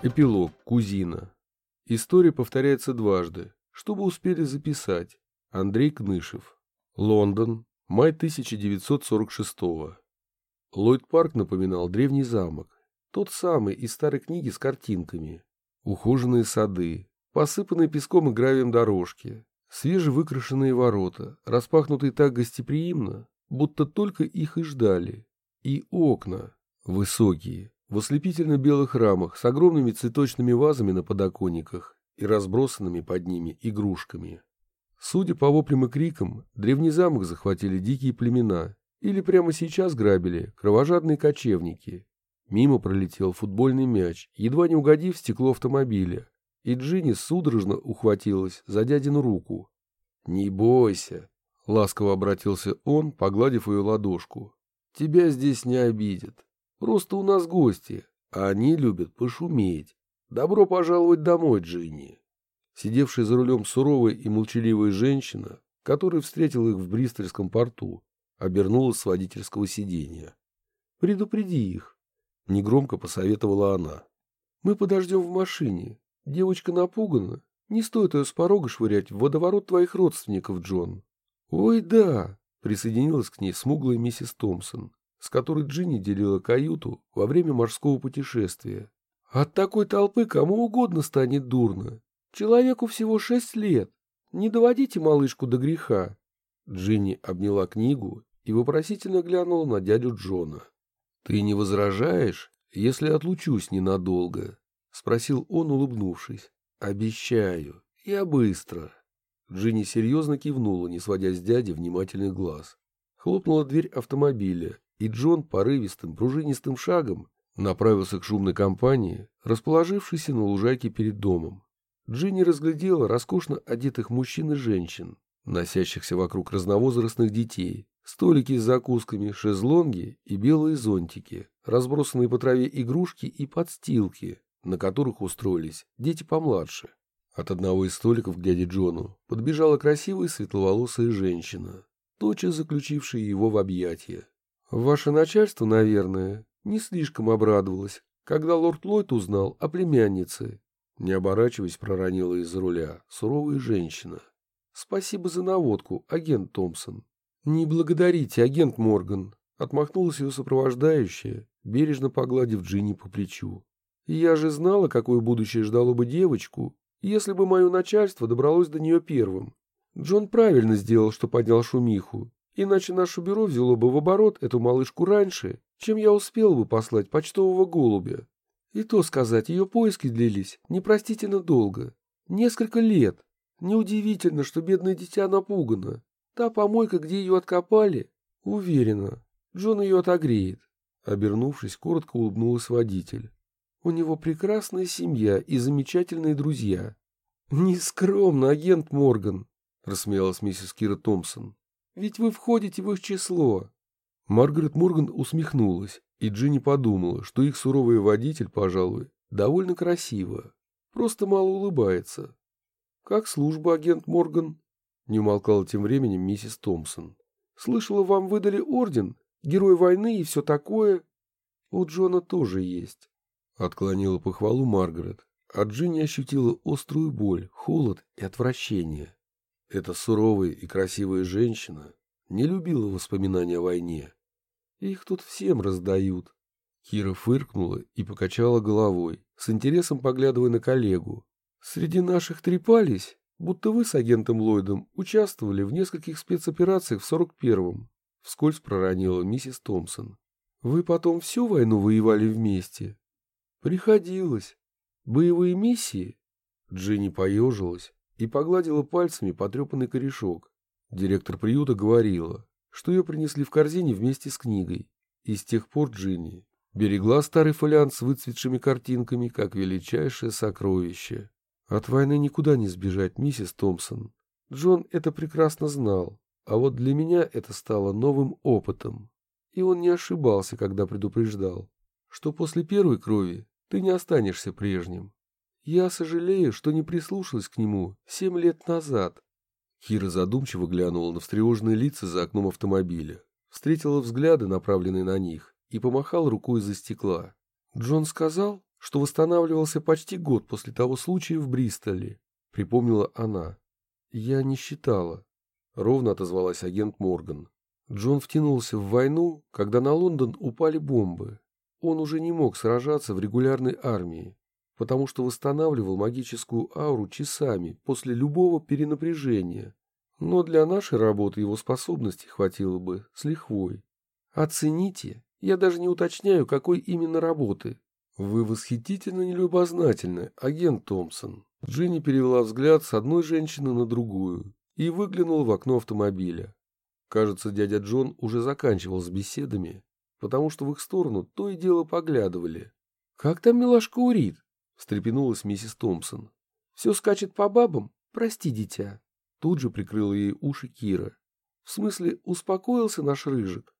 Эпилог. Кузина. История повторяется дважды, чтобы успели записать. Андрей Кнышев. Лондон. Май 1946 Ллойд-парк напоминал древний замок. Тот самый из старой книги с картинками. Ухоженные сады, посыпанные песком и гравием дорожки, свежевыкрашенные ворота, распахнутые так гостеприимно, будто только их и ждали. И окна, высокие, в ослепительно-белых рамах с огромными цветочными вазами на подоконниках и разбросанными под ними игрушками. Судя по воплям и крикам, древний замок захватили дикие племена или прямо сейчас грабили кровожадные кочевники. Мимо пролетел футбольный мяч, едва не угодив в стекло автомобиля, и Джинни судорожно ухватилась за дядину руку. «Не бойся», — ласково обратился он, погладив ее ладошку. «Тебя здесь не обидят. Просто у нас гости, а они любят пошуметь. Добро пожаловать домой, Джинни». Сидевшая за рулем суровая и молчаливая женщина, которая встретила их в Бристольском порту, обернулась с водительского сиденья. «Предупреди их», — негромко посоветовала она. «Мы подождем в машине. Девочка напугана. Не стоит ее с порога швырять в водоворот твоих родственников, Джон». «Ой, да», — присоединилась к ней смуглая миссис Томпсон, с которой Джинни делила каюту во время морского путешествия. «От такой толпы кому угодно станет дурно. Человеку всего шесть лет. Не доводите малышку до греха». Джинни обняла книгу и вопросительно глянула на дядю Джона. «Ты не возражаешь, если отлучусь ненадолго?» — спросил он, улыбнувшись. «Обещаю. Я быстро». Джинни серьезно кивнула, не сводя с дяди внимательный глаз. Хлопнула дверь автомобиля, и Джон порывистым, пружинистым шагом направился к шумной компании, расположившейся на лужайке перед домом. Джинни разглядела роскошно одетых мужчин и женщин, носящихся вокруг разновозрастных детей, столики с закусками, шезлонги и белые зонтики, разбросанные по траве игрушки и подстилки, на которых устроились дети помладше. От одного из столиков к дяде Джону подбежала красивая светловолосая женщина, тотчас заключившая его в объятия. «Ваше начальство, наверное, не слишком обрадовалось, когда лорд Ллойд узнал о племяннице не оборачиваясь, проронила из-за руля суровая женщина. «Спасибо за наводку, агент Томпсон». «Не благодарите, агент Морган», — отмахнулась ее сопровождающая, бережно погладив Джинни по плечу. «Я же знала, какое будущее ждало бы девочку, если бы мое начальство добралось до нее первым. Джон правильно сделал, что поднял шумиху, иначе наше бюро взяло бы в оборот эту малышку раньше, чем я успел бы послать почтового голубя. И то сказать, ее поиски длились непростительно долго. Несколько лет. Неудивительно, что бедное дитя напугано. Та помойка, где ее откопали, уверена, Джон ее отогреет. Обернувшись, коротко улыбнулась водитель. У него прекрасная семья и замечательные друзья. Нескромно, агент Морган, рассмеялась миссис Кира Томпсон. Ведь вы входите в их число. Маргарет Морган усмехнулась и Джинни подумала, что их суровый водитель, пожалуй, довольно красиво, просто мало улыбается. «Как служба, агент Морган?» Не умолкала тем временем миссис Томпсон. «Слышала, вам выдали орден, герой войны и все такое?» «У Джона тоже есть», — отклонила похвалу Маргарет, а Джинни ощутила острую боль, холод и отвращение. Эта суровая и красивая женщина не любила воспоминания о войне. Их тут всем раздают. Кира фыркнула и покачала головой, с интересом поглядывая на коллегу. Среди наших трепались, будто вы с агентом Ллойдом участвовали в нескольких спецоперациях в 41-м. Вскользь проронила миссис Томпсон. Вы потом всю войну воевали вместе? Приходилось. Боевые миссии? Джинни поежилась и погладила пальцами потрепанный корешок. Директор приюта говорила, что ее принесли в корзине вместе с книгой. И с тех пор Джинни берегла старый фолиант с выцветшими картинками, как величайшее сокровище. От войны никуда не сбежать, миссис Томпсон. Джон это прекрасно знал, а вот для меня это стало новым опытом. И он не ошибался, когда предупреждал, что после первой крови ты не останешься прежним. Я сожалею, что не прислушалась к нему семь лет назад, Кира задумчиво глянула на встревоженные лица за окном автомобиля, встретила взгляды, направленные на них, и помахал рукой из-за стекла. Джон сказал, что восстанавливался почти год после того случая в Бристоле, припомнила она. Я не считала. Ровно отозвалась агент Морган. Джон втянулся в войну, когда на Лондон упали бомбы. Он уже не мог сражаться в регулярной армии, потому что восстанавливал магическую ауру часами после любого перенапряжения. Но для нашей работы его способностей хватило бы с лихвой. Оцените, я даже не уточняю, какой именно работы. Вы восхитительно нелюбознательны, агент Томпсон. Джинни перевела взгляд с одной женщины на другую и выглянула в окно автомобиля. Кажется, дядя Джон уже заканчивал с беседами, потому что в их сторону то и дело поглядывали. «Как там милашка Урит?» — встрепенулась миссис Томпсон. «Все скачет по бабам? Прости, дитя». Тут же прикрыла ей уши Кира. «В смысле, успокоился наш рыжик?»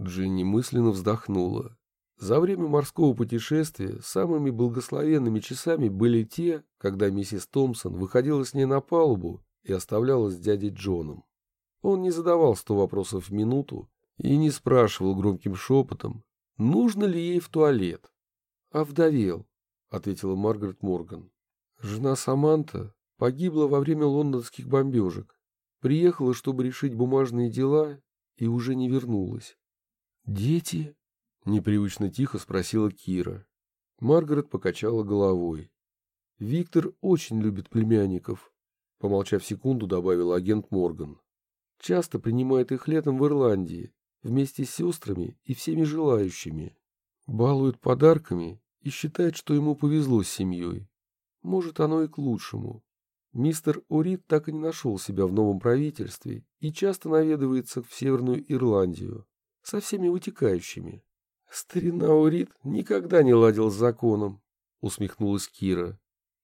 Джинни мысленно вздохнула. За время морского путешествия самыми благословенными часами были те, когда миссис Томпсон выходила с ней на палубу и оставляла с дядей Джоном. Он не задавал сто вопросов в минуту и не спрашивал громким шепотом, нужно ли ей в туалет. «Овдовел», — ответила Маргарет Морган. «Жена Саманта погибла во время лондонских бомбежек, приехала, чтобы решить бумажные дела, и уже не вернулась. «Дети?» — непривычно тихо спросила Кира. Маргарет покачала головой. «Виктор очень любит племянников», — помолчав секунду, добавил агент Морган. «Часто принимает их летом в Ирландии, вместе с сестрами и всеми желающими. Балует подарками и считает, что ему повезло с семьей. Может, оно и к лучшему. Мистер Урит так и не нашел себя в новом правительстве и часто наведывается в Северную Ирландию со всеми вытекающими. Старина Урит никогда не ладил с законом, усмехнулась Кира.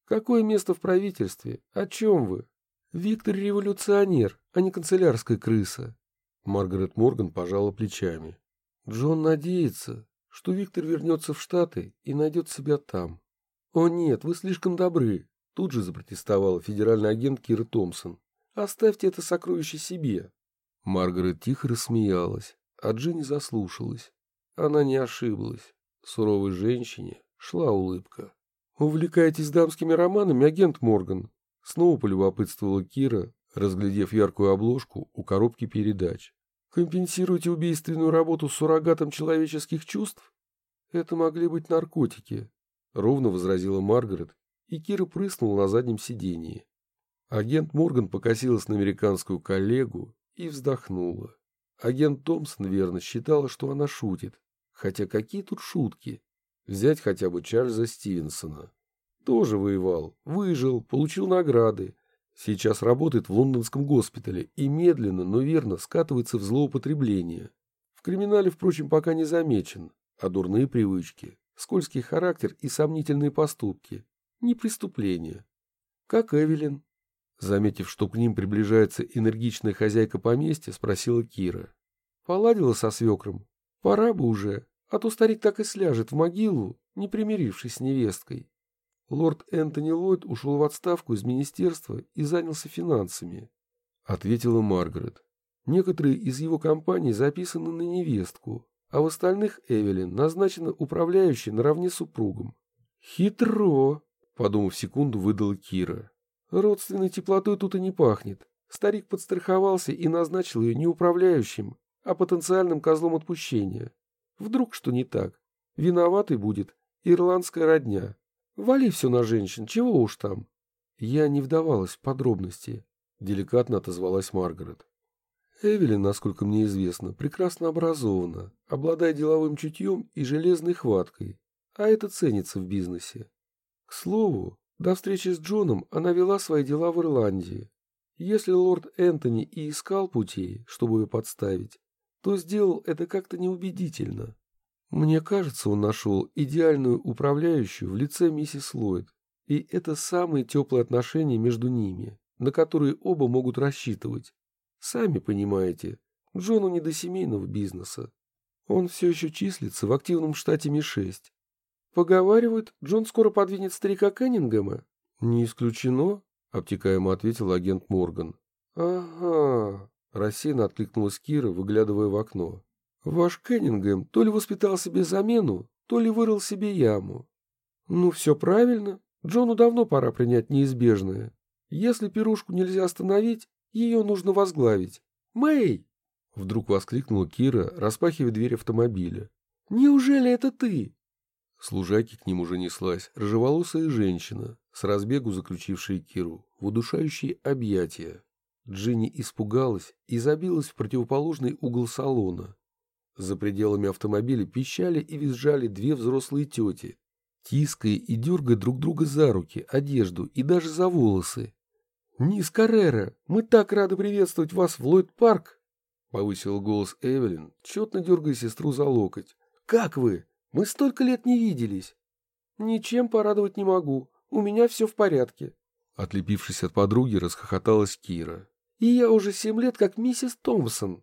Какое место в правительстве? О чем вы? Виктор революционер, а не канцелярская крыса. Маргарет Морган пожала плечами. Джон надеется, что Виктор вернется в Штаты и найдет себя там. О нет, вы слишком добры, тут же запротестовала федеральный агент Кира Томпсон. Оставьте это сокровище себе. Маргарет тихо рассмеялась а Джинни заслушалась. Она не ошиблась. Суровой женщине шла улыбка. «Увлекаетесь дамскими романами, агент Морган?» Снова полюбопытствовала Кира, разглядев яркую обложку у коробки передач. «Компенсируете убийственную работу суррогатом человеческих чувств? Это могли быть наркотики», — ровно возразила Маргарет, и Кира прыснула на заднем сидении. Агент Морган покосилась на американскую коллегу и вздохнула. Агент Томпсон верно считала, что она шутит. Хотя какие тут шутки? Взять хотя бы Чарльза Стивенсона. Тоже воевал, выжил, получил награды. Сейчас работает в лондонском госпитале и медленно, но верно скатывается в злоупотребление. В криминале, впрочем, пока не замечен, а дурные привычки, скользкий характер и сомнительные поступки – не преступление. Как Эвелин, Заметив, что к ним приближается энергичная хозяйка поместья, спросила Кира. Поладила со свекром? Пора бы уже, а то старик так и сляжет в могилу, не примирившись с невесткой. Лорд Энтони Ллойд ушел в отставку из министерства и занялся финансами, ответила Маргарет. Некоторые из его компаний записаны на невестку, а в остальных Эвелин назначена управляющей наравне с супругом. Хитро, подумав секунду, выдала Кира. Родственной теплотой тут и не пахнет. Старик подстраховался и назначил ее не управляющим, а потенциальным козлом отпущения. Вдруг что не так? Виноватой будет ирландская родня. Вали все на женщин, чего уж там. Я не вдавалась в подробности, деликатно отозвалась Маргарет. Эвелин, насколько мне известно, прекрасно образована, обладая деловым чутьем и железной хваткой, а это ценится в бизнесе. К слову, до встречи с Джоном она вела свои дела в Ирландии. Если лорд Энтони и искал путей, чтобы ее подставить, то сделал это как-то неубедительно. Мне кажется, он нашел идеальную управляющую в лице миссис Ллойд, и это самые теплые отношения между ними, на которые оба могут рассчитывать. Сами понимаете, Джону не до семейного бизнеса. Он все еще числится в активном штате Ми-6, Поговаривают, Джон скоро подвинет старика Кеннингема. Не исключено, обтекаемо ответил агент Морган. Ага, рассеянно откликнулась Кира, выглядывая в окно. Ваш Кеннингем то ли воспитал себе замену, то ли вырыл себе яму. Ну, все правильно. Джону давно пора принять неизбежное. Если пирушку нельзя остановить, ее нужно возглавить. Мэй! Вдруг воскликнула Кира, распахивая дверь автомобиля. «Неужели это ты?» С лужайки к ним уже неслась рыжеволосая женщина, с разбегу заключившая Киру в удушающие объятия. Джинни испугалась и забилась в противоположный угол салона. За пределами автомобиля пищали и визжали две взрослые тети, тиская и дергая друг друга за руки, одежду и даже за волосы. «Мисс Каррера, мы так рады приветствовать вас в Ллойд-парк!» — повысил голос Эвелин, четно дергая сестру за локоть. «Как вы? Мы столько лет не виделись!» «Ничем порадовать не могу. У меня все в порядке». Отлепившись от подруги, расхохоталась Кира. «И я уже семь лет как миссис Томпсон».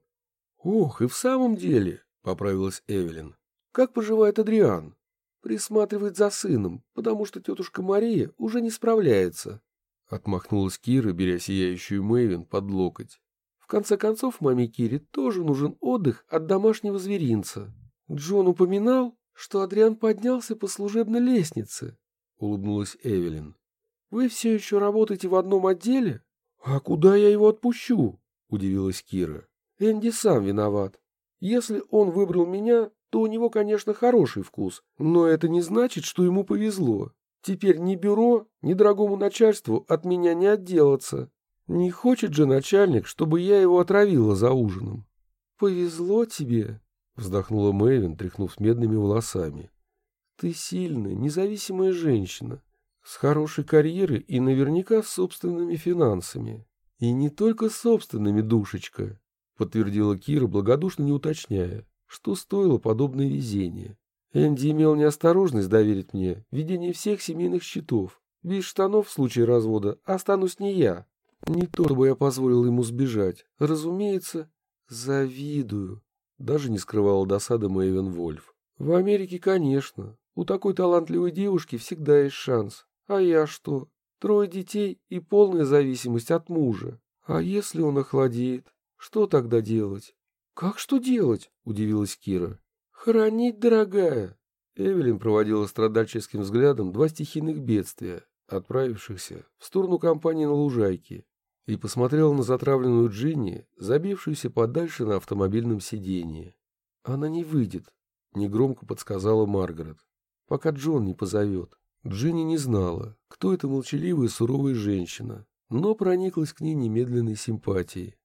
«Ох, и в самом деле!» — поправилась Эвелин. «Как поживает Адриан?» «Присматривает за сыном, потому что тетушка Мария уже не справляется». Отмахнулась Кира, беря сияющую Мэйвин под локоть. В конце концов, маме Кире тоже нужен отдых от домашнего зверинца. Джон упоминал, что Адриан поднялся по служебной лестнице, — улыбнулась Эвелин. — Вы все еще работаете в одном отделе? — А куда я его отпущу? — удивилась Кира. — Энди сам виноват. Если он выбрал меня, то у него, конечно, хороший вкус, но это не значит, что ему повезло. Теперь ни бюро, ни дорогому начальству от меня не отделаться. Не хочет же начальник, чтобы я его отравила за ужином. — Повезло тебе, — вздохнула Мэйвин, тряхнув медными волосами. — Ты сильная, независимая женщина, с хорошей карьерой и наверняка с собственными финансами. И не только собственными, душечка, — подтвердила Кира, благодушно не уточняя, что стоило подобное везение. Энди имел неосторожность доверить мне ведение всех семейных счетов. Без штанов в случае развода останусь не я. Не то, чтобы я позволил ему сбежать. Разумеется, завидую. Даже не скрывала досада Мэйвен Вольф. В Америке, конечно. У такой талантливой девушки всегда есть шанс. А я что? Трое детей и полная зависимость от мужа. А если он охладеет? Что тогда делать? Как что делать? Удивилась Кира. Хранить, дорогая. Эвелин проводила страдальческим взглядом два стихийных бедствия, отправившихся в сторону компании на лужайке, и посмотрела на затравленную Джинни, забившуюся подальше на автомобильном сиденье. «Она не выйдет», — негромко подсказала Маргарет, — «пока Джон не позовет». Джинни не знала, кто эта молчаливая суровая женщина, но прониклась к ней немедленной симпатией.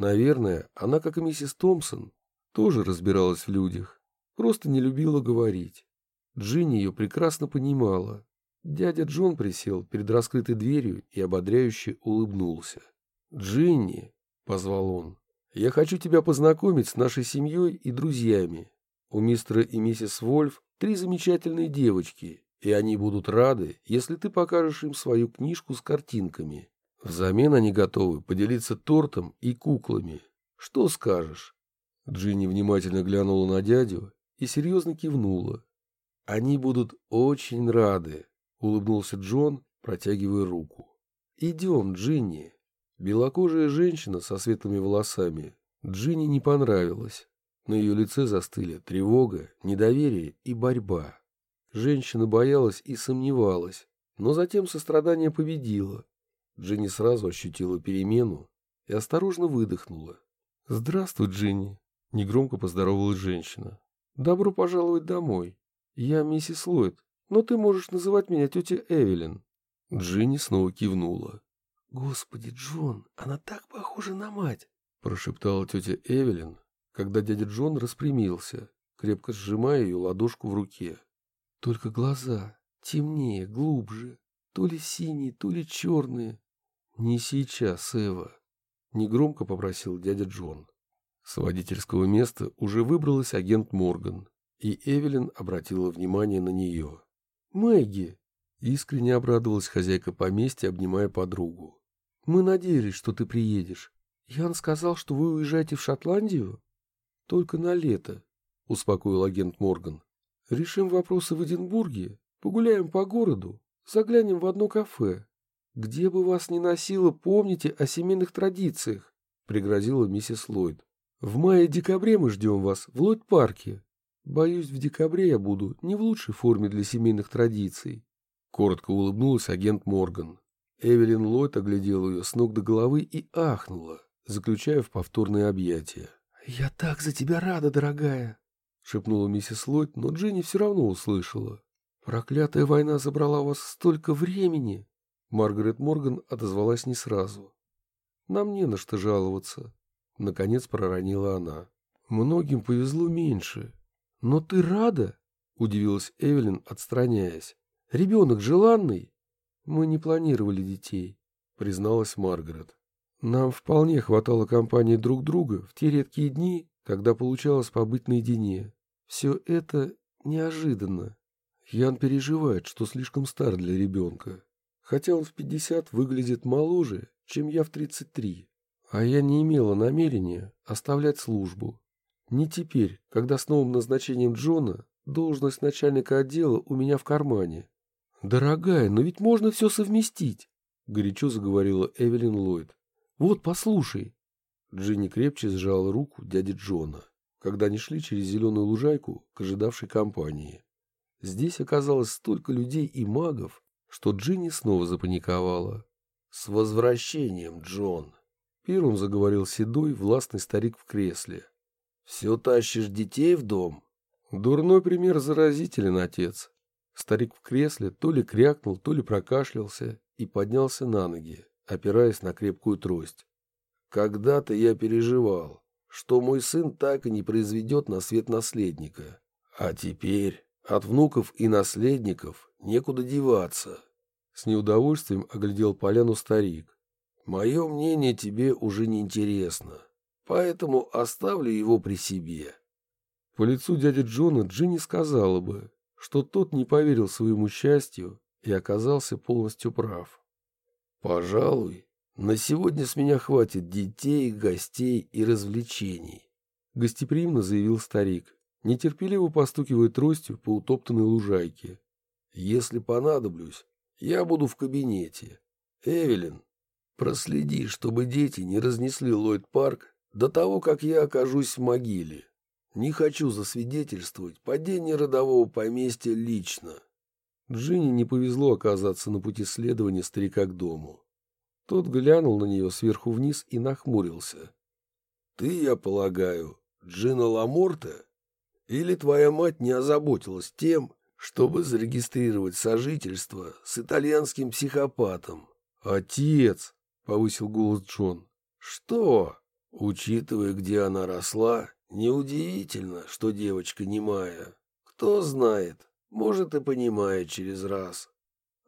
Наверное, она, как и миссис Томпсон, тоже разбиралась в людях, просто не любила говорить. Джинни ее прекрасно понимала. Дядя Джон присел перед раскрытой дверью и ободряюще улыбнулся. «Джинни», — позвал он, — «я хочу тебя познакомить с нашей семьей и друзьями. У мистера и миссис Вольф три замечательные девочки, и они будут рады, если ты покажешь им свою книжку с картинками. Взамен они готовы поделиться тортом и куклами. Что скажешь?» Джинни внимательно глянула на дядю и серьезно кивнула. «Они будут очень рады», — улыбнулся Джон, протягивая руку. «Идем, Джинни». Белокожая женщина со светлыми волосами Джинни не понравилась. На ее лице застыли тревога, недоверие и борьба. Женщина боялась и сомневалась, но затем сострадание победило. Джинни сразу ощутила перемену и осторожно выдохнула. «Здравствуй, Джинни!» — негромко поздоровалась женщина. «Добро пожаловать домой. Я миссис Ллойд, но ты можешь называть меня тетя Эвелин». Джинни снова кивнула. «Господи, Джон, она так похожа на мать!» — прошептала тетя Эвелин, когда дядя Джон распрямился, крепко сжимая ее ладошку в руке. «Только глаза темнее, глубже, то ли синие, то ли черные. Не сейчас, Эва!» — негромко попросил дядя Джон. С водительского места уже выбралась агент Морган, и Эвелин обратила внимание на нее. «Мэгги!» — искренне обрадовалась хозяйка поместья, обнимая подругу. Мы надеялись, что ты приедешь. Ян сказал, что вы уезжаете в Шотландию? Только на лето, успокоил агент Морган. Решим вопросы в Эдинбурге, погуляем по городу, заглянем в одно кафе. Где бы вас ни носило, помните о семейных традициях, пригрозила миссис Ллойд. В мае-декабре мы ждем вас в Ллойд-парке. Боюсь, в декабре я буду не в лучшей форме для семейных традиций. Коротко улыбнулась агент Морган. Эвелин Ллойд оглядела ее с ног до головы и ахнула, заключая в повторное объятие. «Я так за тебя рада, дорогая!» — шепнула миссис Ллойд, но Дженни все равно услышала. «Проклятая война забрала у вас столько времени!» Маргарет Морган отозвалась не сразу. «Нам не на что жаловаться», — наконец проронила она. «Многим повезло меньше. Но ты рада?» — удивилась Эвелин, отстраняясь. «Ребенок желанный?» «Мы не планировали детей», — призналась Маргарет. «Нам вполне хватало компании друг друга в те редкие дни, когда получалось побыть наедине. Все это неожиданно. Ян переживает, что слишком стар для ребенка. Хотя он в пятьдесят выглядит моложе, чем я в тридцать три. А я не имела намерения оставлять службу. Не теперь, когда с новым назначением Джона должность начальника отдела у меня в кармане. «Дорогая, но ведь можно все совместить», — горячо заговорила Эвелин Ллойд. «Вот, послушай». Джинни крепче сжала руку дяди Джона, когда они шли через зеленую лужайку к ожидавшей компании. Здесь оказалось столько людей и магов, что Джинни снова запаниковала. «С возвращением, Джон!» Первым заговорил седой, властный старик в кресле. «Все тащишь детей в дом?» «Дурной пример заразителен, отец». Старик в кресле то ли крякнул, то ли прокашлялся и поднялся на ноги, опираясь на крепкую трость. «Когда-то я переживал, что мой сын так и не произведет на свет наследника. А теперь от внуков и наследников некуда деваться. С неудовольствием оглядел поляну старик. Мое мнение тебе уже не интересно, поэтому оставлю его при себе. По лицу дяди Джона Джинни сказала бы, что тот не поверил своему счастью и оказался полностью прав. Пожалуй, на сегодня с меня хватит детей, гостей и развлечений, гостеприимно заявил старик нетерпеливо постукивая тростью по утоптанной лужайке. «Если понадоблюсь, я буду в кабинете. Эвелин, проследи, чтобы дети не разнесли Ллойд-парк до того, как я окажусь в могиле. Не хочу засвидетельствовать падение родового поместья лично». Джинни не повезло оказаться на пути следования старика к дому. Тот глянул на нее сверху вниз и нахмурился. «Ты, я полагаю, Джина Ламорте?» Или твоя мать не озаботилась тем, чтобы зарегистрировать сожительство с итальянским психопатом? Отец, повысил голос Джон. Что? Учитывая, где она росла, неудивительно, что девочка немая. Кто знает, может и понимает через раз.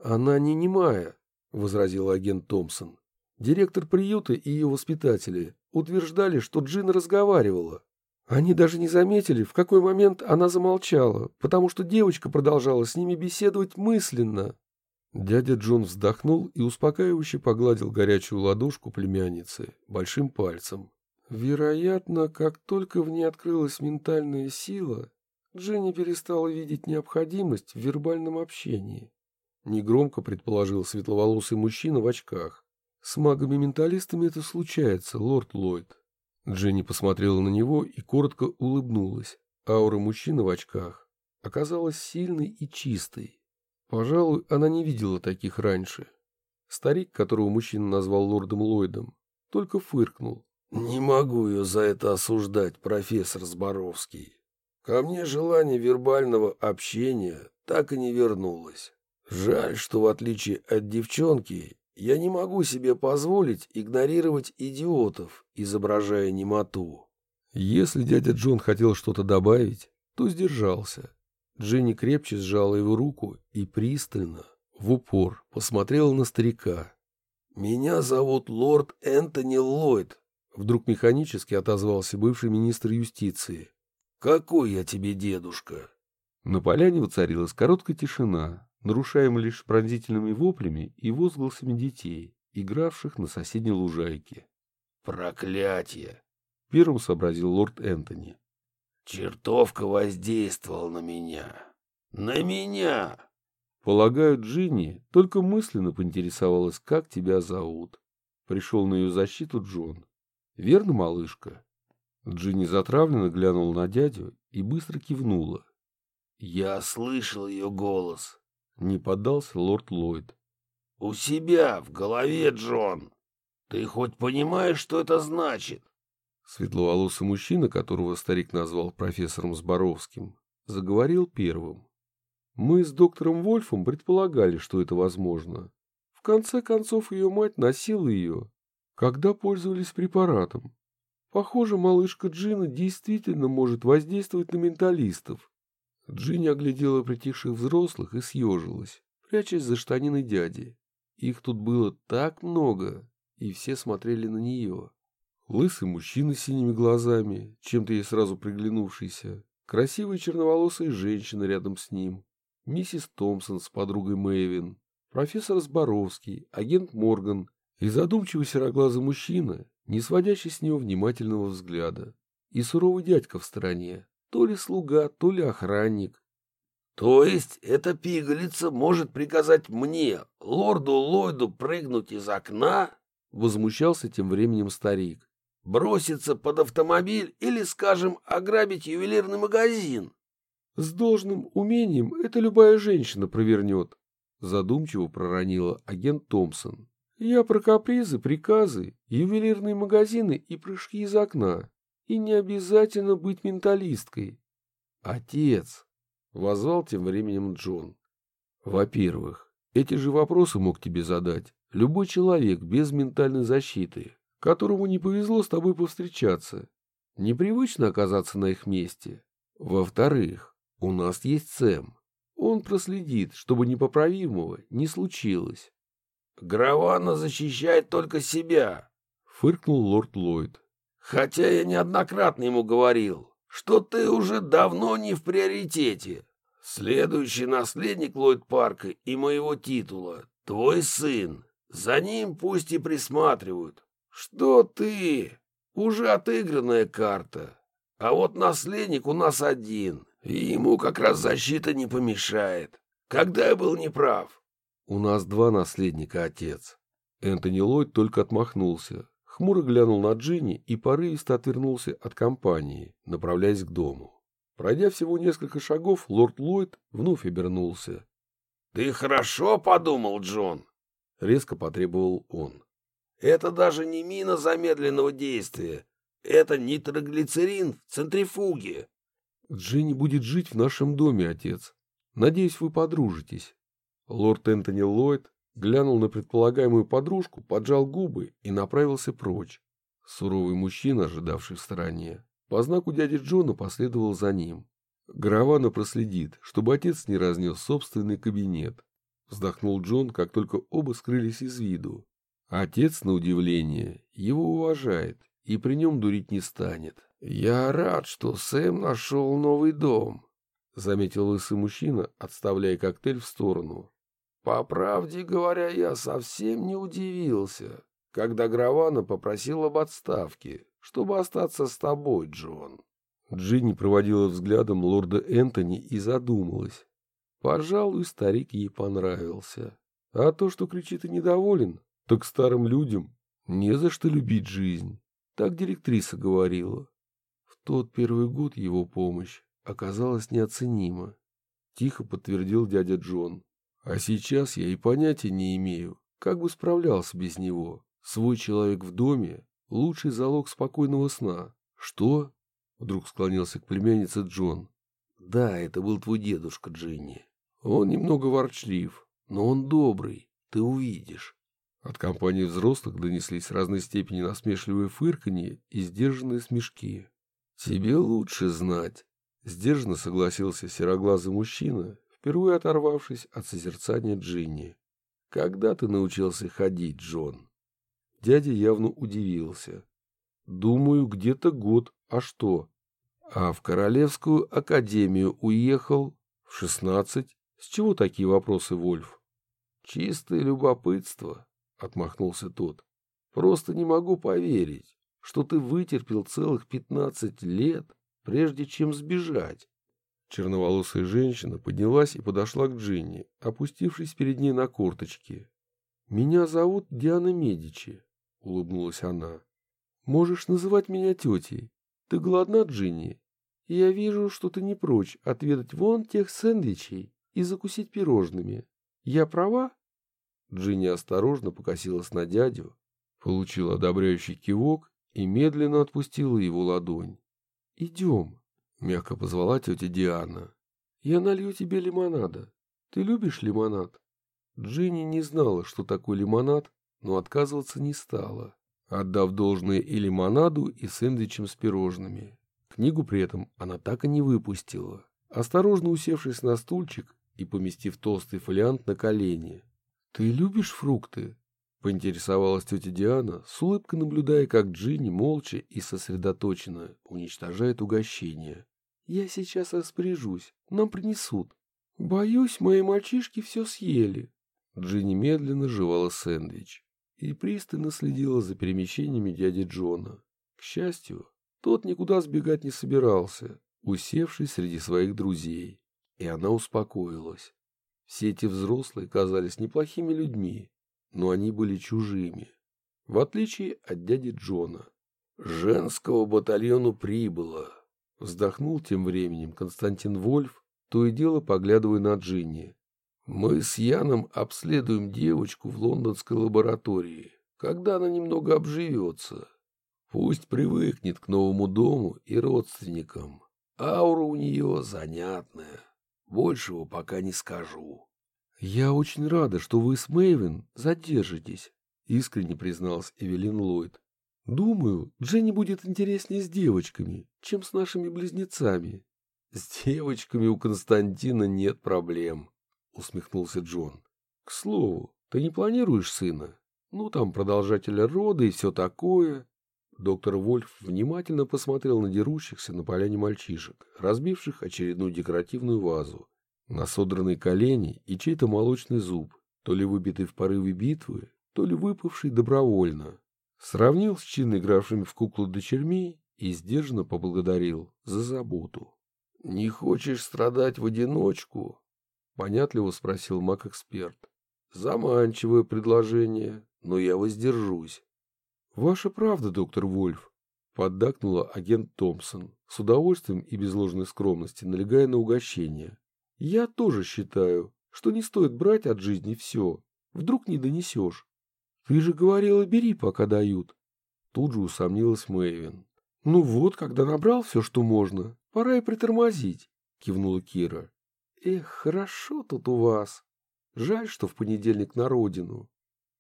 Она не немая, возразил агент Томпсон. Директор приюта и ее воспитатели утверждали, что Джин разговаривала. Они даже не заметили, в какой момент она замолчала, потому что девочка продолжала с ними беседовать мысленно. Дядя Джон вздохнул и успокаивающе погладил горячую ладошку племянницы большим пальцем. Вероятно, как только в ней открылась ментальная сила, Дженни перестала видеть необходимость в вербальном общении. Негромко предположил светловолосый мужчина в очках. С магами-менталистами это случается, лорд Ллойд. Дженни посмотрела на него и коротко улыбнулась. Аура мужчины в очках оказалась сильной и чистой. Пожалуй, она не видела таких раньше. Старик, которого мужчина назвал лордом Ллойдом, только фыркнул. «Не могу ее за это осуждать, профессор Зборовский. Ко мне желание вербального общения так и не вернулось. Жаль, что в отличие от девчонки, я не могу себе позволить игнорировать идиотов, изображая немоту. Если дядя Джон хотел что-то добавить, то сдержался. Дженни крепче сжала его руку и пристально, в упор, посмотрела на старика. «Меня зовут лорд Энтони Ллойд», — вдруг механически отозвался бывший министр юстиции. «Какой я тебе дедушка?» На поляне воцарилась короткая тишина, нарушаем лишь пронзительными воплями и возгласами детей, игравших на соседней лужайке. «Проклятие!» — первым сообразил лорд Энтони. «Чертовка воздействовала на меня! На меня!» Полагаю, Джинни только мысленно поинтересовалась, как тебя зовут. Пришел на ее защиту Джон. Верно, малышка? Джинни затравленно глянула на дядю и быстро кивнула. «Я слышал ее голос», Не поддался лорд Ллойд. «У себя в голове, Джон. Ты хоть понимаешь, что это значит?» Светловолосый мужчина, которого старик назвал профессором Зборовским, заговорил первым. Мы с доктором Вольфом предполагали, что это возможно. В конце концов, ее мать носила ее, когда пользовались препаратом. Похоже, малышка Джина действительно может воздействовать на менталистов. Джинни оглядела притихших взрослых и съежилась, прячась за штанины дяди. Их тут было так много, и все смотрели на нее. Лысый мужчина с синими глазами, чем-то ей сразу приглянувшийся, красивая черноволосая женщина рядом с ним, миссис Томпсон с подругой Мэйвин, профессор Зборовский, агент Морган и задумчивый сероглазый мужчина, не сводящий с него внимательного взгляда, и суровый дядька в стороне, то ли слуга, то ли охранник. — То есть эта пигалица может приказать мне, лорду Ллойду, прыгнуть из окна? — возмущался тем временем старик. — Броситься под автомобиль или, скажем, ограбить ювелирный магазин? — С должным умением это любая женщина провернет, — задумчиво проронила агент Томпсон. Я про капризы, приказы, ювелирные магазины и прыжки из окна. И не обязательно быть менталисткой. Отец, — возвал тем временем Джон. Во-первых, эти же вопросы мог тебе задать любой человек без ментальной защиты, которому не повезло с тобой повстречаться. Непривычно оказаться на их месте. Во-вторых, у нас есть Сэм. Он проследит, чтобы непоправимого не случилось. Гравана защищает только себя, — фыркнул лорд Ллойд. Хотя я неоднократно ему говорил, что ты уже давно не в приоритете. Следующий наследник Ллойд Парка и моего титула — твой сын. За ним пусть и присматривают. Что ты? Уже отыгранная карта. А вот наследник у нас один, и ему как раз защита не помешает. Когда я был неправ? «У нас два наследника, отец». Энтони Ллойд только отмахнулся, хмуро глянул на Джинни и порывисто отвернулся от компании, направляясь к дому. Пройдя всего несколько шагов, лорд Ллойд вновь обернулся. «Ты хорошо подумал, Джон?» — резко потребовал он. «Это даже не мина замедленного действия. Это нитроглицерин в центрифуге». «Джинни будет жить в нашем доме, отец. Надеюсь, вы подружитесь». Лорд Энтони Ллойд глянул на предполагаемую подружку, поджал губы и направился прочь. Суровый мужчина, ожидавший в стороне, по знаку дяди Джона последовал за ним. Гравана проследит, чтобы отец не разнес собственный кабинет. Вздохнул Джон, как только оба скрылись из виду. Отец, на удивление, его уважает и при нем дурить не станет. «Я рад, что Сэм нашел новый дом», — заметил лысый мужчина, отставляя коктейль в сторону. По правде говоря, я совсем не удивился, когда Гравана попросил об отставке, чтобы остаться с тобой, Джон. Джинни проводила взглядом лорда Энтони и задумалась. Пожалуй, старик ей понравился. А то, что кричит и недоволен, так старым людям не за что любить жизнь. Так директриса говорила. В тот первый год его помощь оказалась неоценима. Тихо подтвердил дядя Джон. А сейчас я и понятия не имею, как бы справлялся без него. Свой человек в доме — лучший залог спокойного сна. Что? Вдруг склонился к племяннице Джон. Да, это был твой дедушка Джинни. Он немного ворчлив, но он добрый, ты увидишь. От компании взрослых донеслись разной степени насмешливые фырканье и сдержанные смешки. «Тебе лучше знать», — сдержанно согласился сероглазый мужчина впервые оторвавшись от созерцания Джинни. «Когда ты научился ходить, Джон?» Дядя явно удивился. «Думаю, где-то год. А что?» «А в Королевскую академию уехал в шестнадцать? С чего такие вопросы, Вольф?» «Чистое любопытство», — отмахнулся тот. «Просто не могу поверить, что ты вытерпел целых пятнадцать лет, прежде чем сбежать. Черноволосая женщина поднялась и подошла к Джинни, опустившись перед ней на корточки. «Меня зовут Диана Медичи», — улыбнулась она. «Можешь называть меня тетей. Ты голодна, Джинни? Я вижу, что ты не прочь отведать вон тех сэндвичей и закусить пирожными. Я права?» Джинни осторожно покосилась на дядю, получила одобряющий кивок и медленно отпустила его ладонь. «Идем», — мягко позвала тетя Диана. «Я налью тебе лимонада. Ты любишь лимонад?» Джинни не знала, что такое лимонад, но отказываться не стала, отдав должное и лимонаду, и сэндвичам с пирожными. Книгу при этом она так и не выпустила, осторожно усевшись на стульчик и поместив толстый фолиант на колени. «Ты любишь фрукты?» — поинтересовалась тетя Диана, с улыбкой наблюдая, как Джинни молча и сосредоточенно уничтожает угощение. «Я сейчас распоряжусь, нам принесут. Боюсь, мои мальчишки все съели». Джинни медленно жевала сэндвич и пристально следила за перемещениями дяди Джона. К счастью, тот никуда сбегать не собирался, усевшись среди своих друзей, и она успокоилась. Все эти взрослые казались неплохими людьми, но они были чужими, в отличие от дяди Джона. «Женского батальону прибыло», — вздохнул тем временем Константин Вольф, то и дело поглядывая на Джинни. Мы с Яном обследуем девочку в лондонской лаборатории, когда она немного обживется. Пусть привыкнет к новому дому и родственникам. Аура у нее занятная. Большего пока не скажу. «Я очень рада, что вы с Мэйвин задержитесь», — искренне призналась Эвелин Ллойд. «Думаю, Дженни будет интереснее с девочками, чем с нашими близнецами». «С девочками у Константина нет проблем», — усмехнулся Джон. — К слову, ты не планируешь сына? Ну, там продолжателя рода и все такое. Доктор Вольф внимательно посмотрел на дерущихся на поляне мальчишек, разбивших очередную декоративную вазу, на содранные колени и чей-то молочный зуб, то ли выбитый в порыве битвы, то ли выпавший добровольно. Сравнил с чинно игравшими в куклу дочерьми и сдержанно поблагодарил за заботу. — Не хочешь страдать в одиночку? — понятливо спросил маг-эксперт. «Заманчивое предложение, но я воздержусь». «Ваша правда, доктор Вольф», — поддакнула агент Томпсон, с удовольствием и без ложной скромности налегая на угощение. «Я тоже считаю, что не стоит брать от жизни все. Вдруг не донесешь. Ты же говорила, бери, пока дают». Тут же усомнилась Мэйвин. «Ну вот, когда набрал все, что можно, пора и притормозить», — кивнула Кира. Эх, хорошо тут у вас. Жаль, что в понедельник на родину.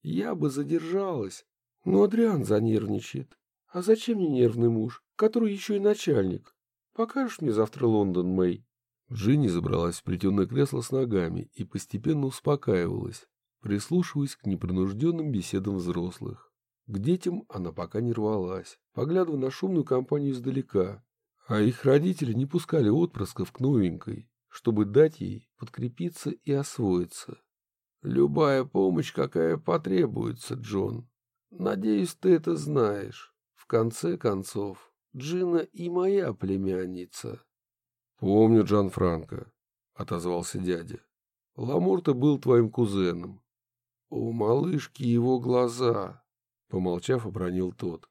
Я бы задержалась. Но Адриан занервничает. А зачем мне нервный муж, который еще и начальник? Покажешь мне завтра Лондон, Мэй? Джинни забралась в плетеное кресло с ногами и постепенно успокаивалась, прислушиваясь к непринужденным беседам взрослых. К детям она пока не рвалась, поглядывая на шумную компанию издалека, а их родители не пускали отпрысков к новенькой, чтобы дать ей подкрепиться и освоиться. Любая помощь, какая потребуется, Джон. Надеюсь, ты это знаешь. В конце концов, Джина и моя племянница. Помню, Джан Франко, отозвался дядя. Ламурта был твоим кузеном. У малышки его глаза, помолчав, обронил тот.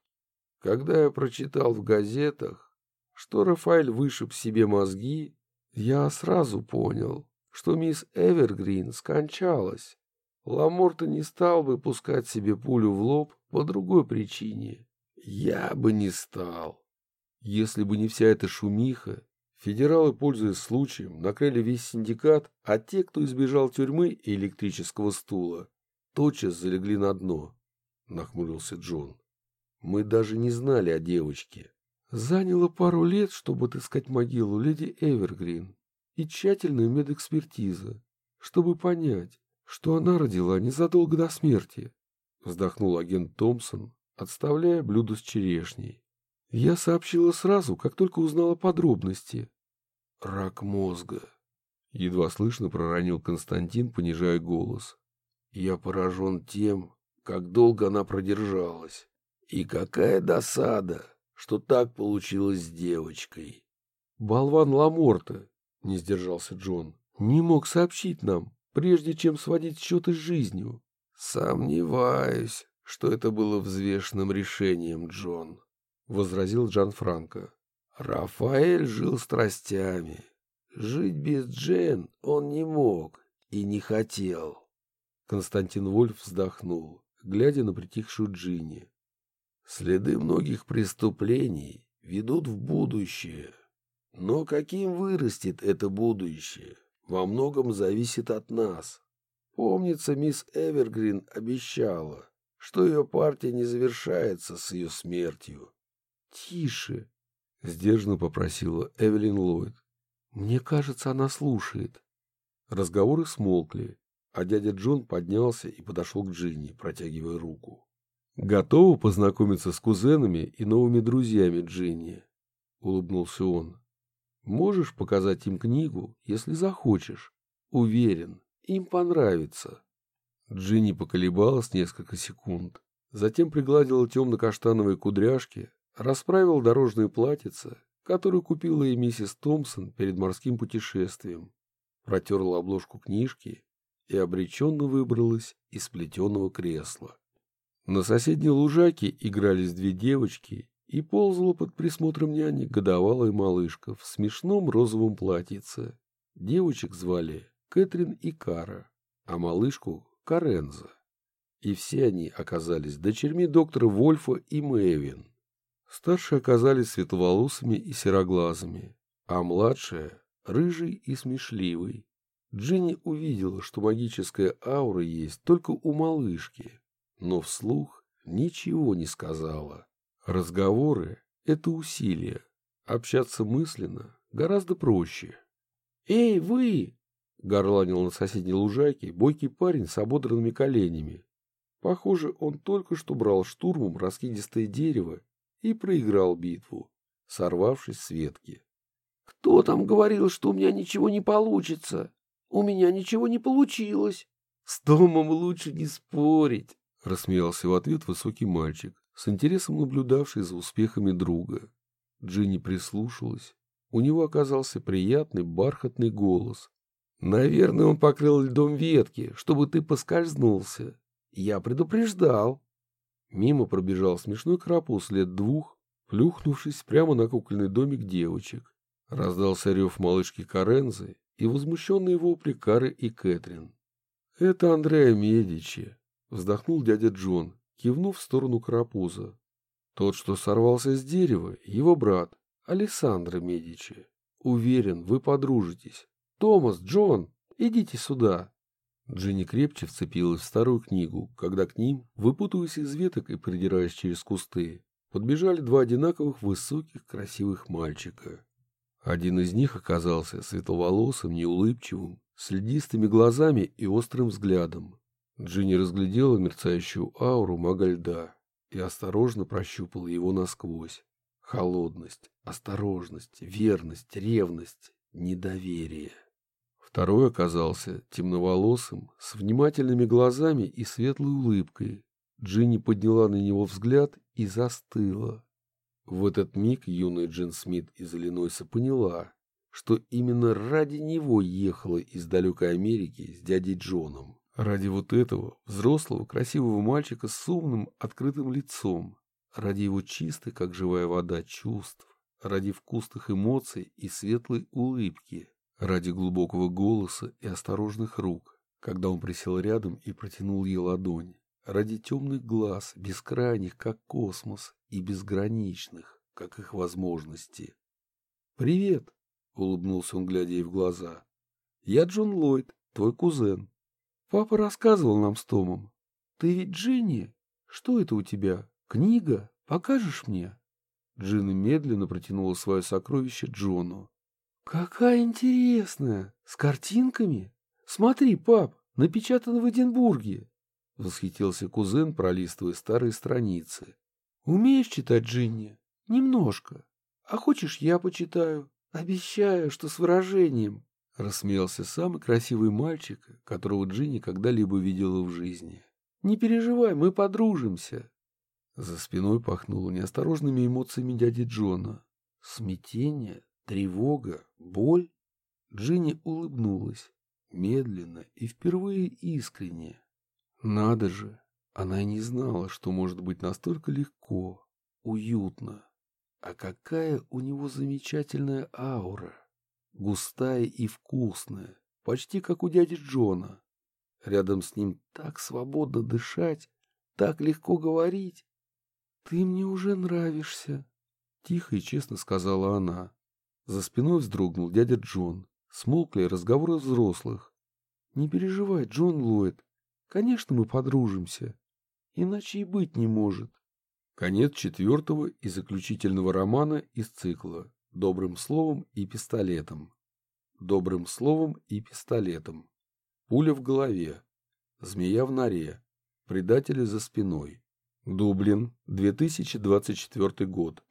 Когда я прочитал в газетах, что Рафаэль вышиб себе мозги, я сразу понял, что мисс Эвергрин скончалась. Ламорта не стал бы пускать себе пулю в лоб по другой причине. Я бы не стал. Если бы не вся эта шумиха, федералы, пользуясь случаем, накрыли весь синдикат, а те, кто избежал тюрьмы и электрического стула, тотчас залегли на дно, — нахмурился Джон. Мы даже не знали о девочке. Заняло пару лет, чтобы отыскать могилу леди Эвергрин и тщательную медэкспертиза, чтобы понять, что она родила незадолго до смерти, вздохнул агент Томпсон, отставляя блюдо с черешней. Я сообщила сразу, как только узнала подробности. Рак мозга. Едва слышно проронил Константин, понижая голос. Я поражен тем, как долго она продержалась. И какая досада, что так получилось с девочкой. Болван Ламорта, не сдержался Джон, не мог сообщить нам, прежде чем сводить счеты с жизнью. Сомневаюсь, что это было взвешенным решением, Джон, возразил Джан Франко. Рафаэль жил страстями. Жить без Джен он не мог и не хотел. Константин Вольф вздохнул, глядя на притихшую Джинни. Следы многих преступлений ведут в будущее. Но каким вырастет это будущее, во многом зависит от нас. Помнится, мисс Эвергрин обещала, что ее партия не завершается с ее смертью. — Тише, — сдержанно попросила Эвелин Ллойд. — Мне кажется, она слушает. Разговоры смолкли, а дядя Джон поднялся и подошел к Джинни, протягивая руку. — Готова познакомиться с кузенами и новыми друзьями Джинни? — улыбнулся он. — Можешь показать им книгу, если захочешь. Уверен, им понравится. Джинни поколебалась несколько секунд, затем пригладила темно-каштановые кудряшки, расправила дорожное платьице, которое купила ей миссис Томпсон перед морским путешествием, протерла обложку книжки и обреченно выбралась из плетеного кресла. На соседней лужайке игрались две девочки, и ползала под присмотром няни годовалая малышка в смешном розовом платьице. Девочек звали Кэтрин и Кара, а малышку — Каренза. И все они оказались дочерьми доктора Вольфа и Мэвин. Старшие оказались светловолосыми и сероглазыми, а младшая — рыжей и смешливой. Джинни увидела, что магическая аура есть только у малышки, но вслух ничего не сказала. Разговоры — это усилие. Общаться мысленно гораздо проще. «Эй, вы!» — горланил на соседней лужайке бойкий парень с ободранными коленями. Похоже, он только что брал штурмом раскидистое дерево и проиграл битву, сорвавшись с ветки. «Кто там говорил, что у меня ничего не получится? У меня ничего не получилось!» «С Томом лучше не спорить!» — рассмеялся в ответ высокий мальчик, с интересом наблюдавший за успехами друга. Джинни прислушалась. У него оказался приятный бархатный голос. «Наверное, он покрыл льдом ветки, чтобы ты поскользнулся. Я предупреждал». Мимо пробежал смешной крапус лет двух, плюхнувшись прямо на кукольный домик девочек. Раздался рев малышки Карензы и возмущенные вопли Кары и Кэтрин. «Это Андреа Медичи», Вздохнул дядя Джон, кивнув в сторону карапуза. Тот, что сорвался с дерева, его брат, Александра Медичи. Уверен, вы подружитесь. Томас, Джон, идите сюда. Джинни крепче вцепилась в старую книгу, когда к ним, выпутываясь из веток и придираясь через кусты, подбежали два одинаковых высоких красивых мальчика. Один из них оказался светловолосым, неулыбчивым, с льдистыми глазами и острым взглядом, Джинни разглядела мерцающую ауру мага льда и осторожно прощупала его насквозь. Холодность, осторожность, верность, ревность, недоверие. Второй оказался темноволосым, с внимательными глазами и светлой улыбкой. Джинни подняла на него взгляд и застыла. В этот миг юная Джин Смит из Иллинойса поняла, что именно ради него ехала из далекой Америки с дядей Джоном. Ради вот этого взрослого красивого мальчика с умным открытым лицом, ради его чистой, как живая вода, чувств, ради вкусных эмоций и светлой улыбки, ради глубокого голоса и осторожных рук, когда он присел рядом и протянул ей ладонь, ради темных глаз, бескрайних, как космос, и безграничных, как их возможности. «Привет!» — улыбнулся он, глядя ей в глаза. «Я Джон Ллойд, твой кузен. Папа рассказывал нам с Томом. Ты ведь Джинни? Что это у тебя? Книга? Покажешь мне? Джинни медленно протянула свое сокровище Джону. Какая интересная! С картинками? Смотри, пап, напечатано в Эдинбурге. Восхитился кузен, пролистывая старые страницы. Умеешь читать, Джинни? Немножко. А хочешь, я почитаю? Обещаю, что с выражением. — рассмеялся самый красивый мальчик, которого Джинни когда-либо видела в жизни. «Не переживай, мы подружимся». За спиной пахнуло неосторожными эмоциями дяди Джона. Смятение, тревога, боль. Джинни улыбнулась, медленно и впервые искренне. Надо же, она не знала, что может быть настолько легко, уютно. А какая у него замечательная аура! густая и вкусная, почти как у дяди Джона. Рядом с ним так свободно дышать, так легко говорить. «Ты мне уже нравишься», — тихо и честно сказала она. За спиной вздрогнул дядя Джон. Смолкли разговоры взрослых. «Не переживай, Джон Ллойд. Конечно, мы подружимся. Иначе и быть не может». Конец четвертого и заключительного романа из цикла «Добрым словом и пистолетом». Добрым словом и пистолетом. Пуля в голове. Змея в норе. Предатели за спиной. Дублин, 2024 год.